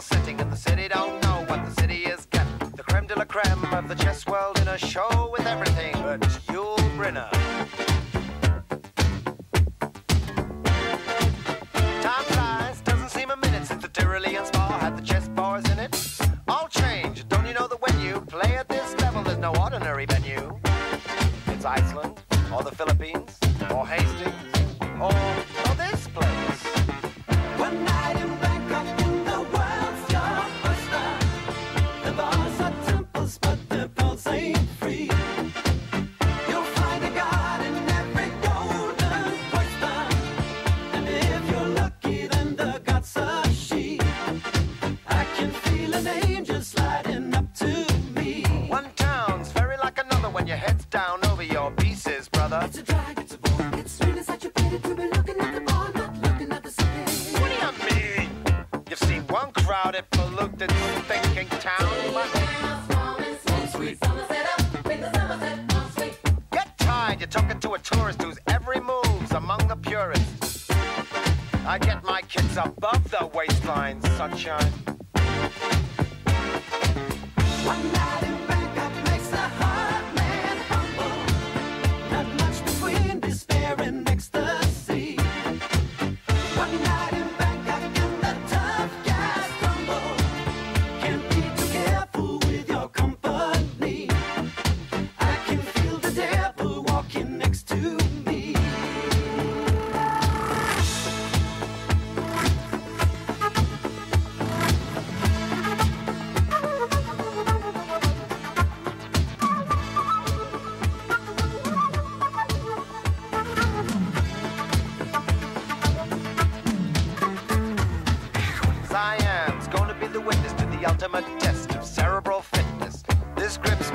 people sitting in the city don't know what the city is getting. The creme de la creme of the chess world in a show with everything but Yul Brynner. Time flies, doesn't seem a minute since the Tyrolean spa had the chess bars in it. All change, don't you know that when you play at this level, there's no ordinary venue? It's Iceland or the Philippines polluted, thinking town, get tired. You're talking to a tourist whose every move's among the purists. I get my kids above the waistline, sunshine.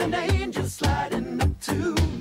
An angel sliding up to